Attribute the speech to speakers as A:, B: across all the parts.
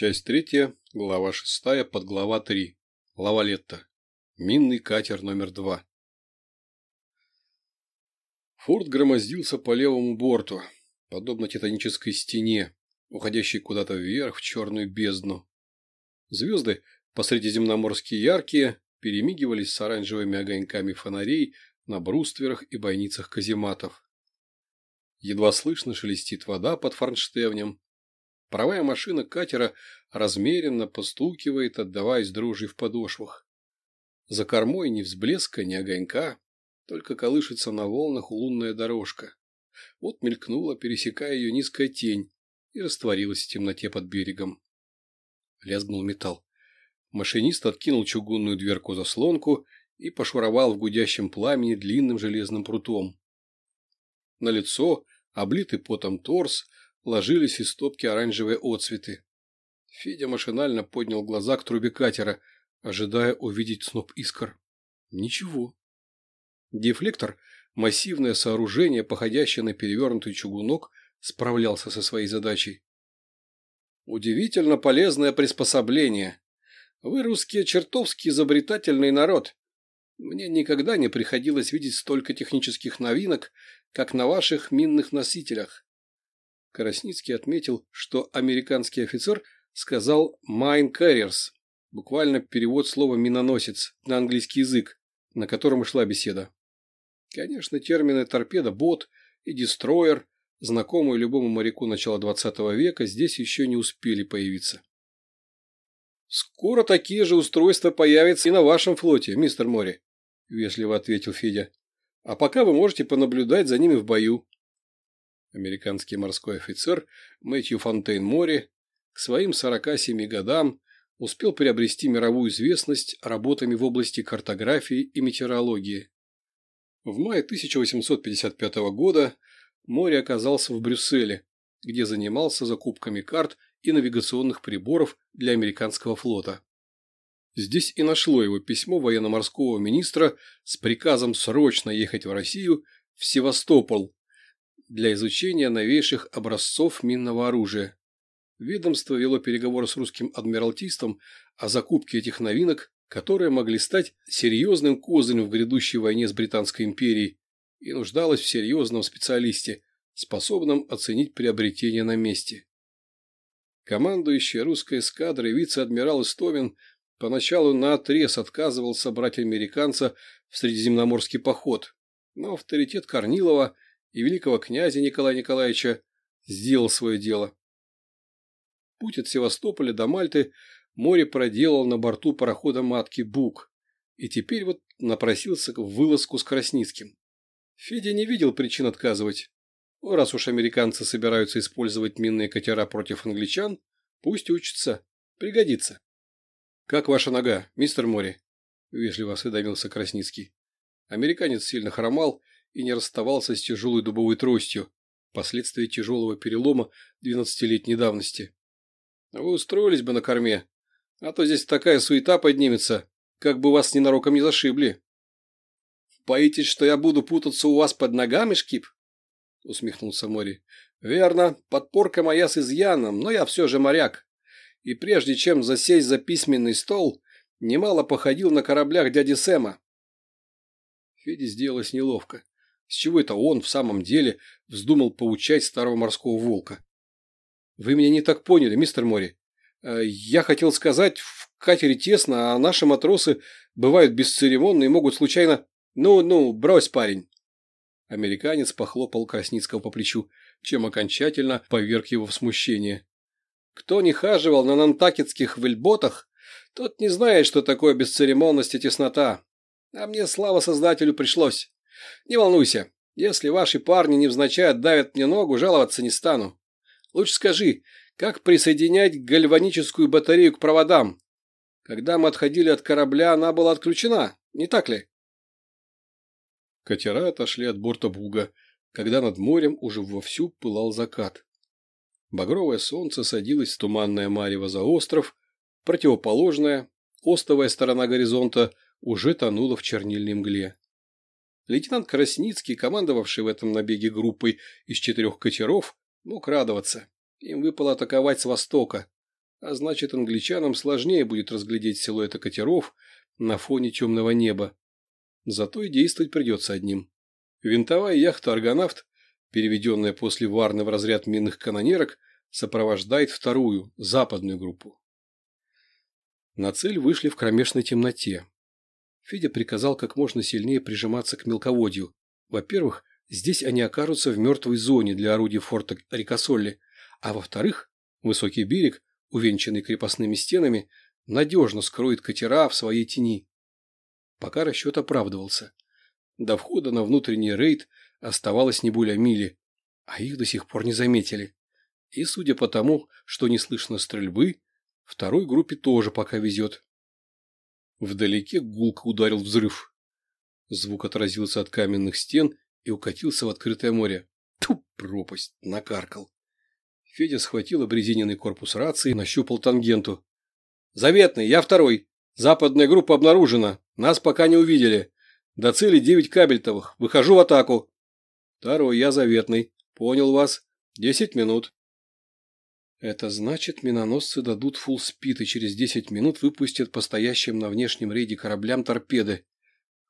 A: Часть третья, глава шестая, подглава три. Лавалетта. Минный катер номер два. Форт громоздился по левому борту, подобно титанической стене, уходящей куда-то вверх в черную бездну. Звезды, посредиземноморские яркие, перемигивались с оранжевыми огоньками фонарей на брустверах и бойницах казематов. Едва слышно шелестит вода под форнштевнем, Паровая машина катера размеренно постукивает, отдаваясь дрожью в подошвах. За кормой ни взблеска, ни огонька, только колышется на волнах лунная дорожка. Вот мелькнула, пересекая ее низкая тень, и растворилась в темноте под берегом. Лязгнул металл. Машинист откинул чугунную дверку-заслонку и пошуровал в гудящем пламени длинным железным прутом. На лицо, облитый потом торс, ложились из стопки оранжевые отцветы. Федя машинально поднял глаза к трубе катера, ожидая увидеть сноп искр. Ничего. Дефлектор, массивное сооружение, походящее на перевернутый чугунок, справлялся со своей задачей. Удивительно полезное приспособление. Вы, русские, чертовски изобретательный народ. Мне никогда не приходилось видеть столько технических новинок, как на ваших минных носителях. Красницкий отметил, что американский офицер сказал «mine carriers», буквально перевод слова «миноносец» на английский язык, на котором и шла беседа. Конечно, термины «торпеда», «бот» и «дестройер», знакомые любому моряку начала XX века, здесь еще не успели появиться. «Скоро такие же устройства появятся и на вашем флоте, мистер Мори», – вежливо ответил Федя. «А пока вы можете понаблюдать за ними в бою. Американский морской офицер Мэтью Фонтейн Мори к своим 47 годам успел приобрести мировую известность работами в области картографии и метеорологии. В мае 1855 года Мори оказался в Брюсселе, где занимался закупками карт и навигационных приборов для американского флота. Здесь и нашло его письмо военно-морского министра с приказом срочно ехать в Россию в Севастополь для изучения новейших образцов минного оружия. Ведомство вело переговоры с русским адмиралтистом о закупке этих новинок, которые могли стать серьезным козырем в грядущей войне с Британской империей и нуждалось в серьезном специалисте, способном оценить приобретение на месте. Командующий русской эскадрой вице-адмирал Истомин поначалу наотрез отказывался брать американца в Средиземноморский поход, но авторитет Корнилова – и великого князя Николая Николаевича сделал свое дело. Путь от Севастополя до Мальты море проделал на борту парохода матки «Бук» и теперь вот напросился в вылазку с Красницким. Федя не видел причин отказывать. Раз уж американцы собираются использовать минные катера против англичан, пусть учатся. Пригодится. – Как ваша нога, мистер Мори? – вежливо осведомился Красницкий. Американец сильно хромал и не расставался с тяжелой дубовой тростью, последствия тяжелого перелома двенадцатилетней давности. Вы устроились бы на корме, а то здесь такая суета поднимется, как бы вас ненароком не зашибли. Боитесь, что я буду путаться у вас под ногами, Шкип? Усмехнулся Мори. Верно, подпорка моя с изъяном, но я все же моряк. И прежде чем засесть за письменный стол, немало походил на кораблях дяди Сэма. Феде сделалось неловко. С чего это он в самом деле вздумал поучать старого морского волка? Вы меня не так поняли, мистер Мори. Э, я хотел сказать, в катере тесно, а наши матросы бывают бесцеремонны и могут случайно... Ну-ну, брось, парень. Американец похлопал Красницкого по плечу, чем окончательно поверг его в смущение. Кто не хаживал на нантакетских вельботах, тот не знает, что такое бесцеремонность и теснота. А мне, слава создателю, пришлось. Не волнуйся, если ваши парни невзначай отдавят мне ногу, жаловаться не стану. Лучше скажи, как присоединять гальваническую батарею к проводам? Когда мы отходили от корабля, она была отключена, не так ли? Катера отошли от борта Буга, когда над морем уже вовсю пылал закат. Багровое солнце садилось в туманное марево за остров, противоположная, остовая сторона горизонта, уже тонула в чернильной мгле. Лейтенант Красницкий, командовавший в этом набеге группой из четырех катеров, мог радоваться. Им выпало атаковать с востока. а значит англичанам сложнее будет разглядеть силуэты катеров на фоне темного неба. Зато и действовать придется одним. Винтовая яхта «Аргонавт», переведенная после Варны в разряд минных канонерок, сопровождает вторую, западную группу. На цель вышли в кромешной темноте. Федя приказал как можно сильнее прижиматься к мелководью. Во-первых, здесь они окажутся в мертвой зоне для орудий форта Рикосолли, а во-вторых, высокий берег, увенчанный крепостными стенами, надежно скроет катера в своей тени. Пока расчет оправдывался. До входа на внутренний рейд оставалось не более мили, а их до сих пор не заметили. И судя по тому, что не слышно стрельбы, второй группе тоже пока везет. Вдалеке гулко ударил взрыв. Звук отразился от каменных стен и укатился в открытое море. Ту, пропасть, накаркал. Федя схватил обрезиненный корпус рации и нащупал тангенту. «Заветный, я второй. Западная группа обнаружена. Нас пока не увидели. До цели девять кабельтовых. Выхожу в атаку». «Второй, я заветный. Понял вас. Десять минут». Это значит, миноносцы дадут фулл спид и через 10 минут выпустят по стоящим на внешнем рейде кораблям торпеды.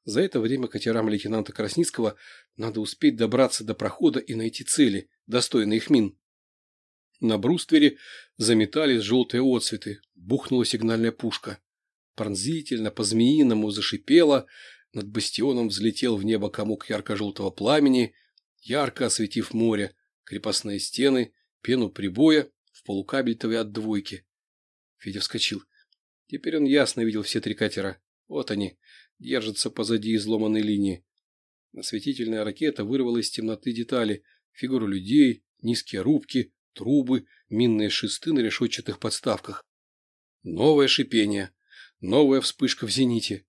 A: За это время катерам лейтенанта Красницкого надо успеть добраться до прохода и найти цели, достойные их мин. На бруствере заметались желтые отцветы, бухнула сигнальная пушка. Пронзительно, по-змеиному зашипела, над бастионом взлетел в небо комок ярко-желтого пламени, ярко осветив море, крепостные стены, пену прибоя полукабельтовой от двойки. Федя вскочил. Теперь он ясно видел все три катера. Вот они, держатся позади изломанной линии. Осветительная ракета вырвала из темноты детали, фигуру людей, низкие рубки, трубы, минные шесты на решетчатых подставках. Новое шипение, новая вспышка в зените.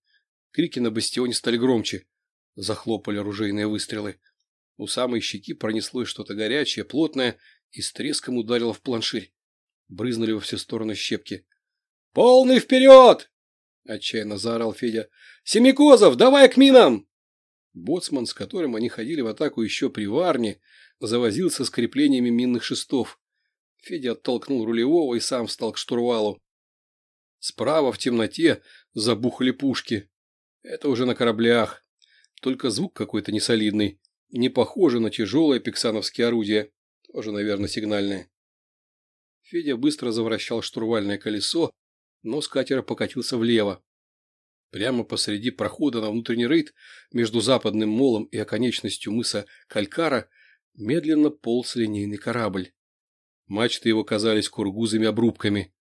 A: Крики на бастионе стали громче. Захлопали оружейные выстрелы. У самой щеки пронеслось что-то горячее, плотное, и с треском ударило в планширь. Брызнули во все стороны щепки. «Полный вперед!» – отчаянно заорал Федя. «Семикозов, давай к минам!» Боцман, с которым они ходили в атаку еще при Варне, завозился с креплениями минных шестов. Федя оттолкнул рулевого и сам встал к штурвалу. Справа в темноте забухали пушки. Это уже на кораблях. Только звук какой-то несолидный. Не похоже на тяжелое пиксановские орудия. Тоже, наверное, сигнальное. Федя быстро завращал штурвальное колесо, но с катера покатился влево. Прямо посреди прохода на внутренний рейд между западным молом и оконечностью мыса Калькара медленно полз линейный корабль. Мачты его казались кургузами-обрубками.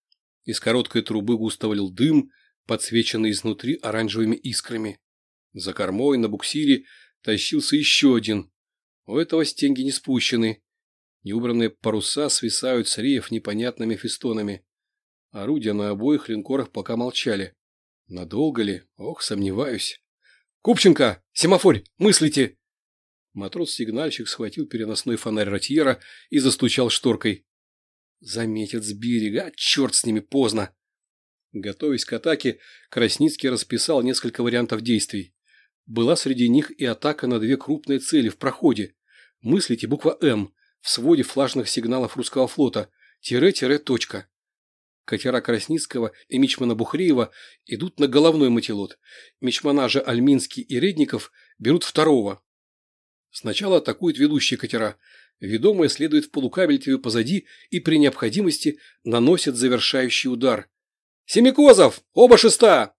A: Из короткой трубы густо валил дым, подсвеченный изнутри оранжевыми искрами. За кормой на буксире тащился еще один. У этого стенги не спущены. Неубранные паруса свисают с реев непонятными фестонами. Орудия на обоих линкорах пока молчали. Надолго ли? Ох, сомневаюсь. «Купченко! Семафорь! Мыслите!» Матрос-сигнальщик схватил переносной фонарь ротьера и застучал шторкой. Заметят с берега, а черт с ними, поздно. Готовясь к атаке, Красницкий расписал несколько вариантов действий. Была среди них и атака на две крупные цели в проходе. Мыслите буква «М» в своде флажных сигналов русского флота. Тире-тире точка. Катера Красницкого и Мичмана Бухреева идут на головной мотилот. Мичмана же Альминский и Редников берут второго. Сначала атакуют ведущие катера. Ведомые следуют в полукабельтове позади и при необходимости наносят завершающий удар. «Семикозов! Оба шеста!»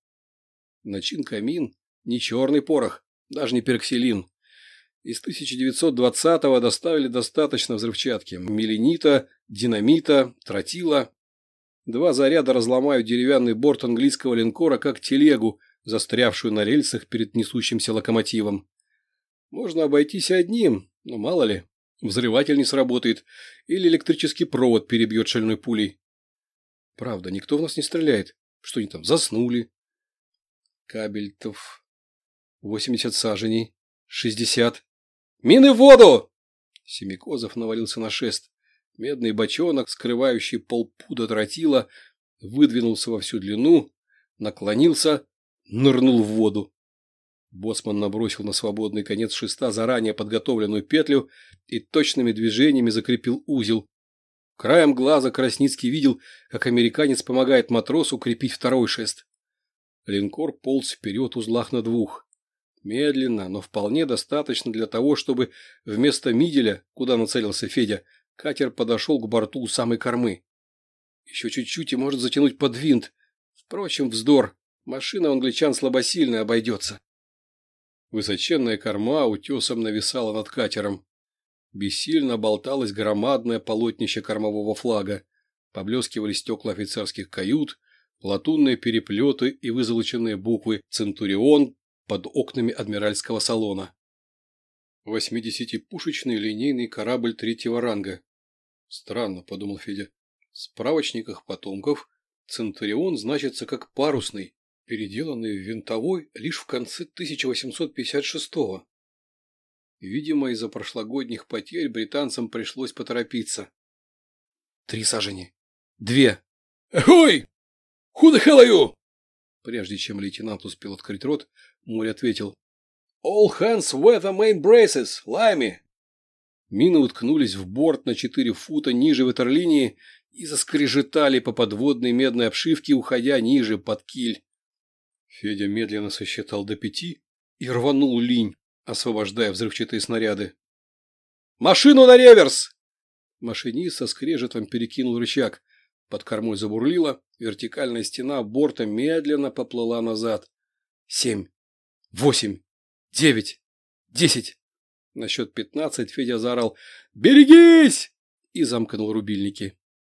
A: Начинка мин – не черный порох, даже не пероксилин. Из 1920-го доставили достаточно взрывчатки – меленита, динамита, тротила. Два заряда разломают деревянный борт английского линкора, как телегу, застрявшую на рельсах перед несущимся локомотивом. Можно обойтись одним, но мало ли, взрыватель не сработает или электрический провод перебьет шальной пулей. Правда, никто в нас не стреляет. Что они там, заснули? Кабельтов. Восемьдесят саженей. Шестьдесят. Мины в воду! Семикозов навалился на шест. Медный бочонок, скрывающий полпуда тротила, выдвинулся во всю длину, наклонился, нырнул в воду. Боцман набросил на свободный конец шеста заранее подготовленную петлю и точными движениями закрепил узел. Краем глаза Красницкий видел, как американец помогает матросу укрепить второй шест. Линкор полз вперед узлах на двух. Медленно, но вполне достаточно для того, чтобы вместо миделя, куда нацелился Федя, катер подошел к борту у самой кормы. Еще чуть-чуть и может затянуть под винт. Впрочем, вздор. Машина у англичан слабосильно обойдется. Высоченная корма утесом нависала над катером. Бессильно болталось громадное полотнище кормового флага. Поблескивали стекла офицерских кают, латунные переплеты и вызолоченные буквы «Центурион» под окнами адмиральского салона. Восьмидесятипушечный линейный корабль третьего ранга. Странно, подумал Федя. В справочниках потомков Центурион значится как парусный, переделанный в винтовой лишь в конце 1856-го. Видимо, из-за прошлогодних потерь британцам пришлось поторопиться. Три сажени. Две. «Ой! Are you?» Прежде чем лейтенант успел открыть рот, Морь ответил. «All hands weather main braces, лайми!» Мины уткнулись в борт на четыре фута ниже ватерлинии и заскрежетали по подводной медной обшивке, уходя ниже под киль. Федя медленно сосчитал до пяти и рванул линь, освобождая взрывчатые снаряды. «Машину на реверс!» Машинист со скрежетом перекинул рычаг. Под кормой забурлило, вертикальная стена борта медленно поплыла назад. Семь, восемь, девять, десять. На счет пятнадцать Федя заорал «Берегись!» и замкнул рубильники.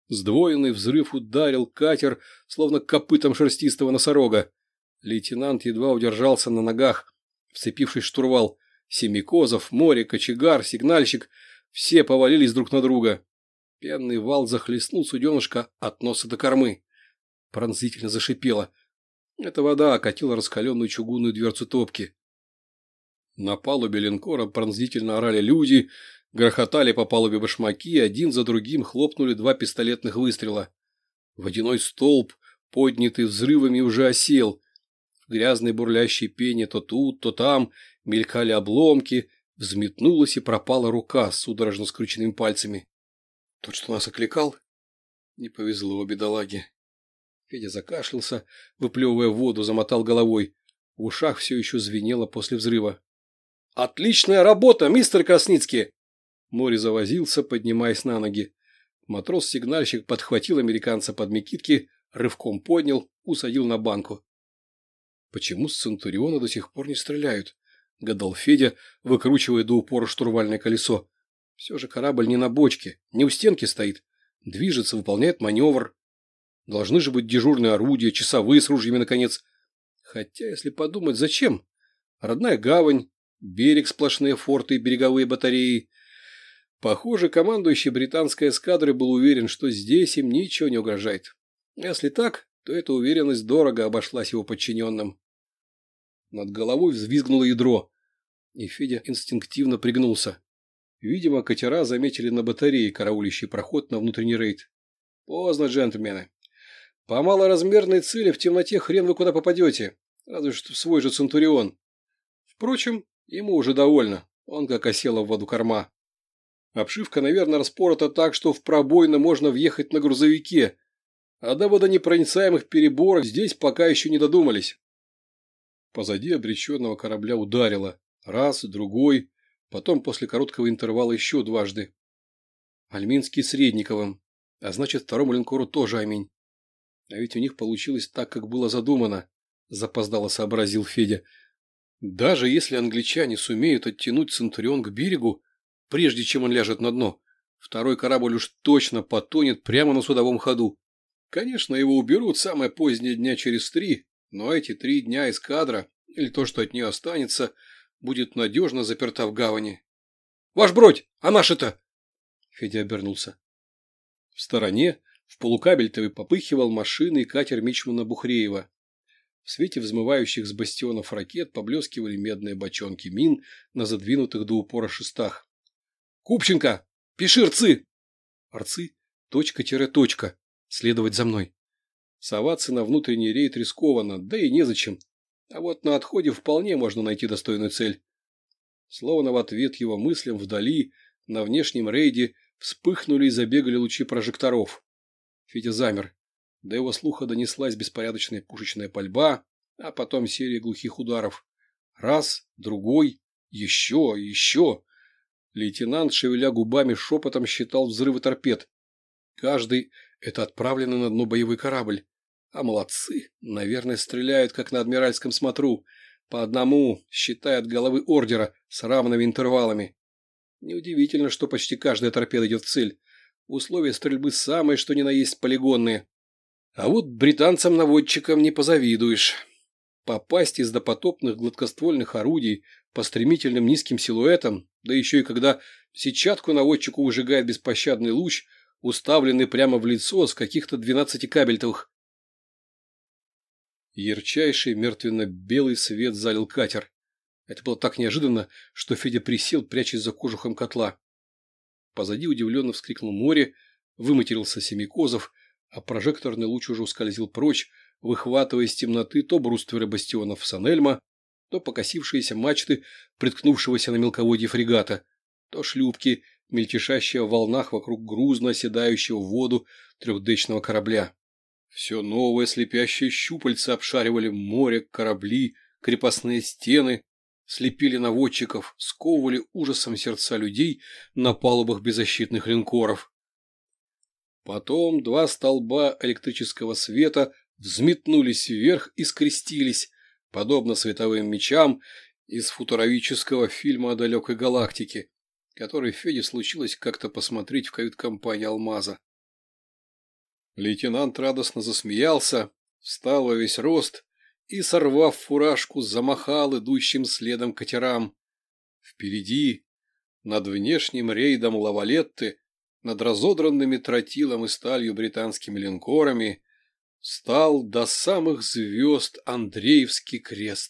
A: Сдвоенный взрыв ударил катер, словно копытом шерстистого носорога. Лейтенант едва удержался на ногах, вцепившись в штурвал. Семикозов, море, кочегар, сигнальщик – все повалились друг на друга. Пенный вал захлестнул суденышко от носа до кормы. Пронзительно зашипело. Эта вода окатила раскаленную чугунную дверцу топки. На палубе линкора пронзительно орали люди, грохотали по палубе башмаки, один за другим хлопнули два пистолетных выстрела. Водяной столб, поднятый взрывами, уже осел. В грязной бурлящей пене то тут, то там мелькали обломки, взметнулась и пропала рука с судорожно скрученными пальцами. Тот, что нас окликал? Не повезло бедолаге. Федя закашлялся, выплевывая воду, замотал головой. В ушах все еще звенело после взрыва. «Отличная работа, мистер Красницкий!» Мори завозился, поднимаясь на ноги. Матрос-сигнальщик подхватил американца под мекитки, рывком поднял, усадил на банку. «Почему с Центуриона до сих пор не стреляют?» — гадал Федя, выкручивая до упора штурвальное колесо. «Все же корабль не на бочке, не у стенки стоит. Движется, выполняет маневр. Должны же быть дежурные орудия, часовые с ружьями, наконец. Хотя, если подумать, зачем? Родная гавань, Берег сплошные форты и береговые батареи. Похоже, командующий британской эскадры был уверен, что здесь им ничего не угрожает. Если так, то эта уверенность дорого обошлась его подчиненным. Над головой взвизгнуло ядро, и Федя инстинктивно пригнулся. Видимо, катера заметили на батарее караулищий проход на внутренний рейд. Поздно, джентльмены. По малоразмерной цели в темноте хрен вы куда попадете, разве что в свой же Центурион. Впрочем, Ему уже довольно, он как осела в воду корма. Обшивка, наверное, распорота так, что в пробойно можно въехать на грузовике, а до водонепроницаемых переборок здесь пока еще не додумались. Позади обреченного корабля ударило. Раз, другой, потом после короткого интервала еще дважды. Альминский Средниковым, а значит второму линкору тоже аминь. А ведь у них получилось так, как было задумано, запоздало сообразил Федя. Даже если англичане сумеют оттянуть Центурион к берегу, прежде чем он ляжет на дно, второй корабль уж точно потонет прямо на судовом ходу. Конечно, его уберут самое позднее дня через три, но эти три дня из кадра, или то, что от нее останется, будет надежно заперта в гавани. «Ваш бродь! А наши-то?» Федя обернулся. В стороне в полукабельтовый попыхивал машины и катер Мичмана Бухреева. В свете взмывающих с бастионов ракет поблескивали медные бочонки мин на задвинутых до упора шестах. «Купченко! Пиши рцы!» «Рцы? Точка-точка. Следовать за мной». Соваться на внутренний рейд рискованно, да и незачем. А вот на отходе вполне можно найти достойную цель. Словно в ответ его мыслям вдали, на внешнем рейде, вспыхнули и забегали лучи прожекторов. Федя замер. До его слуха донеслась беспорядочная пушечная пальба, а потом серия глухих ударов. Раз, другой, еще, еще. Лейтенант, шевеля губами, шепотом считал взрывы торпед. Каждый – это отправленный на дно боевой корабль. А молодцы, наверное, стреляют, как на адмиральском смотру. По одному, считая от головы ордера, с равными интервалами. Неудивительно, что почти каждая торпеда идет в цель. Условия стрельбы самые, что ни на есть полигонные. А вот британцам-наводчикам не позавидуешь. Попасть из допотопных гладкоствольных орудий по стремительным низким силуэтам, да еще и когда сетчатку наводчику выжигает беспощадный луч, уставленный прямо в лицо с каких-то двенадцати кабельтовых. Ярчайший мертвенно-белый свет залил катер. Это было так неожиданно, что Федя присел, прячась за кожухом котла. Позади удивленно вскрикнул море, выматерился Семикозов, а прожекторный луч уже ускользил прочь, выхватывая из темноты то брустверы бастионов Санельма, то покосившиеся мачты, приткнувшегося на мелководье фрегата, то шлюпки, мельтешащие в волнах вокруг грузно оседающего в воду трехдечного корабля. Все новое слепящее щупальца обшаривали море, корабли, крепостные стены, слепили наводчиков, сковывали ужасом сердца людей на палубах беззащитных линкоров. Потом два столба электрического света взметнулись вверх и скрестились, подобно световым мечам из футуровического фильма о далекой галактике, который Феде случилось как-то посмотреть в кают-компании «Алмаза». Лейтенант радостно засмеялся, встал во весь рост и, сорвав фуражку, замахал идущим следом катерам. Впереди, над внешним рейдом Лавалетты, над разодранными тротилом и сталью британскими линкорами, стал до самых звезд Андреевский крест.